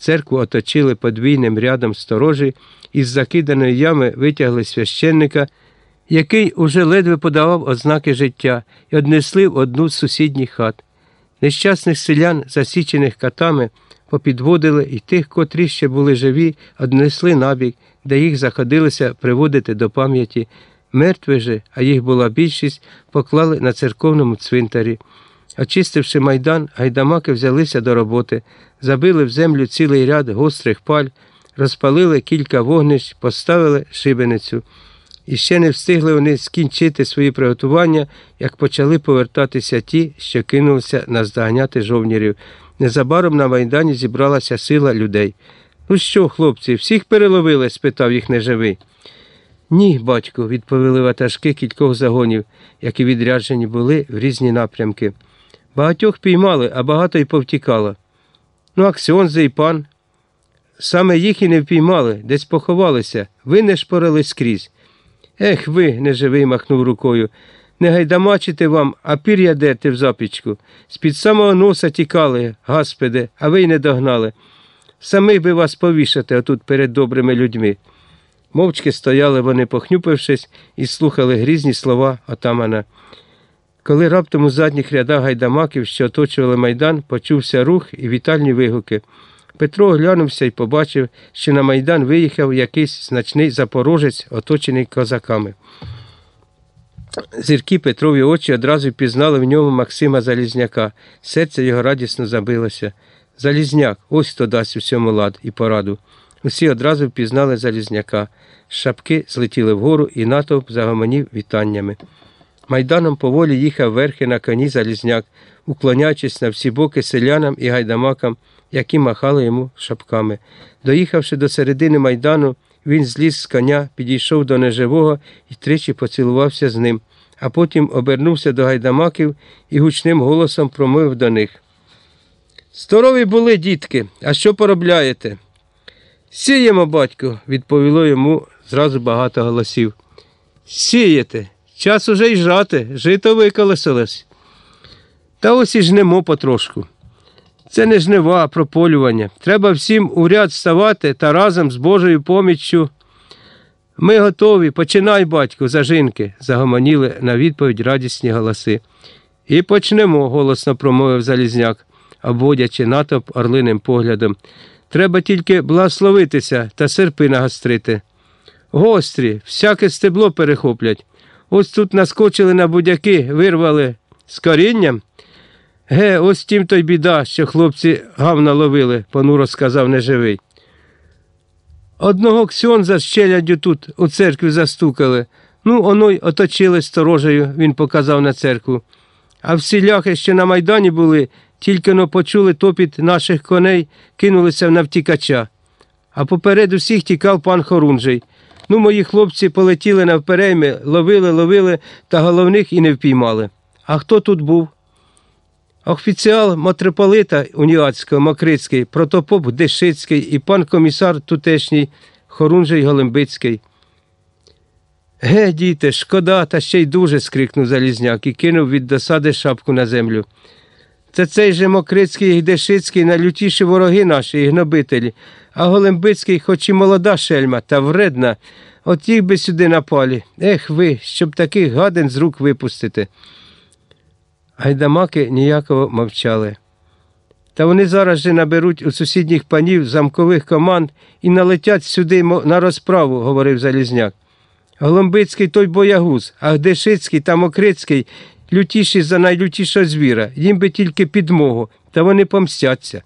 Церкву оточили подвійним рядом сторожі, із закиданої ями витягли священника, який уже ледве подавав ознаки життя, і однесли в одну з сусідніх хат. Нещасних селян, засічених катами, попідводили і тих, котрі ще були живі, однесли набік, де їх заходилися приводити до пам'яті. Мертві же, а їх була більшість, поклали на церковному цвинтарі. Очистивши майдан, гайдамаки взялися до роботи, забили в землю цілий ряд гострих паль, розпалили кілька вогнищ, поставили шибеницю. І ще не встигли вони скінчити свої приготування, як почали повертатися ті, що кинулися наздоганяти жовнірів. Незабаром на майдані зібралася сила людей. Ну що, хлопці, всіх переловили? спитав їх неживий. Ні, батько, відповіли ватажки кількох загонів, які відряджені були в різні напрямки. Багатьох піймали, а багато й повтікало. Ну, Аксіонзе і пан. Саме їх і не впіймали, десь поховалися, ви не шпорили скрізь. Ех ви, неживий махнув рукою. Не гайдамачите вам, а пір'я дерти в запічку. З-під самого носа тікали, гаспеде, а ви й не догнали. Самих би вас повішати отут перед добрими людьми. Мовчки стояли вони, похнюпившись, і слухали грізні слова отамана. Коли раптом у задніх рядах гайдамаків, що оточували майдан, почувся рух і вітальні вигуки. Петро оглянувся і побачив, що на майдан виїхав якийсь значний запорожець, оточений козаками. Зіркі Петрові очі одразу впізнали в ньому Максима Залізняка. Серце його радісно забилося. Залізняк, ось хто дасть усьому лад і пораду. Усі одразу впізнали Залізняка. Шапки злетіли вгору, і натовп загомонів вітаннями. Майданом поволі їхав верхи на коні Залізняк, уклоняючись на всі боки селянам і гайдамакам, які махали йому шапками. Доїхавши до середини майдану, він зліз з коня, підійшов до неживого і тричі поцілувався з ним, а потім обернувся до гайдамаків і гучним голосом промовив до них. Здорові були, дітки, а що поробляєте? Сіємо, батько, відповіло йому зразу багато голосів. Сієте, час уже й жати, жито виколесилось. Та ось і жнемо потрошку. Це не жнива, а прополювання. Треба всім у ряд ставати та разом з Божою поміччю. Ми готові, починай, батько, зажинки, загомоніли на відповідь радісні голоси. І почнемо, голосно промовив Залізняк, обводячи натовп орлиним поглядом. Треба тільки благословитися та серпи нагострити. Гострі, всяке стебло перехоплять. Ось тут наскочили на будяки, вирвали з корінням. Ге, ось тім то й біда, що хлопці гавна ловили, понуро сказав неживий. Одного ксьонза з челядю тут у церкві застукали. Ну, оно й оточили сторожею, він показав на церкву. А всі ляхи, що на майдані були, тільки но почули топіт наших коней, кинулися на втікача. А поперед усіх тікав пан Хорунжий. Ну, мої хлопці полетіли навперейми, ловили, ловили, та головних і не впіймали. А хто тут був? Офіціал митрополита Уніатського, Мокрицький, протопоп Дешицький і пан комісар тутешній Хорунжий Голембицький. Ге, діти, шкода, та ще й дуже. скрикнув Залізняк і кинув від досади шапку на землю. Це цей же Мокрицький і Дешицький найлютіші вороги наші і гнобителі, а Голембицький, хоч і молода шельма, та вредна, от їх би сюди напалі. Ех ви, щоб таких гаден з рук випустити. Гайдамаки ніяково мовчали. Та вони зараз же наберуть у сусідніх панів замкових команд і налетять сюди на розправу, говорив Залізняк. Голомбицький той боягуз, а Гдешицький та Мокрицький лютіші за найлютішого звіра, їм би тільки підмогу, та вони помстяться.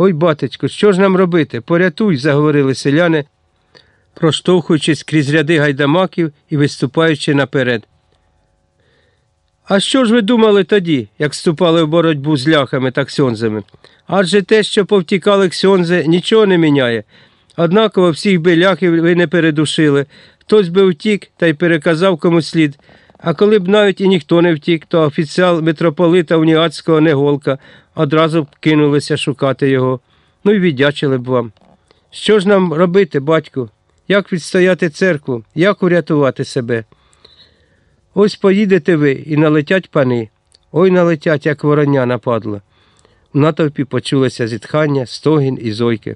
Ой, батечко, що ж нам робити? Порятуй, заговорили селяни, проштовхуючись крізь ряди гайдамаків і виступаючи наперед. А що ж ви думали тоді, як вступали в боротьбу з ляхами та ксьонзами? Адже те, що повтікали ксьонзи, нічого не міняє. Однаково всіх би ляхів ви не передушили, хтось би втік та й переказав кому слід. А коли б навіть і ніхто не втік, то офіціал митрополита Уніатського Неголка одразу б кинулися шукати його. Ну і віддячили б вам. Що ж нам робити, батьку? Як відстояти церкву, як урятувати себе? Ось поїдете ви і налетять пани. Ой налетять, як вороня нападла. У натовпі почулося зітхання, стогін і зойки.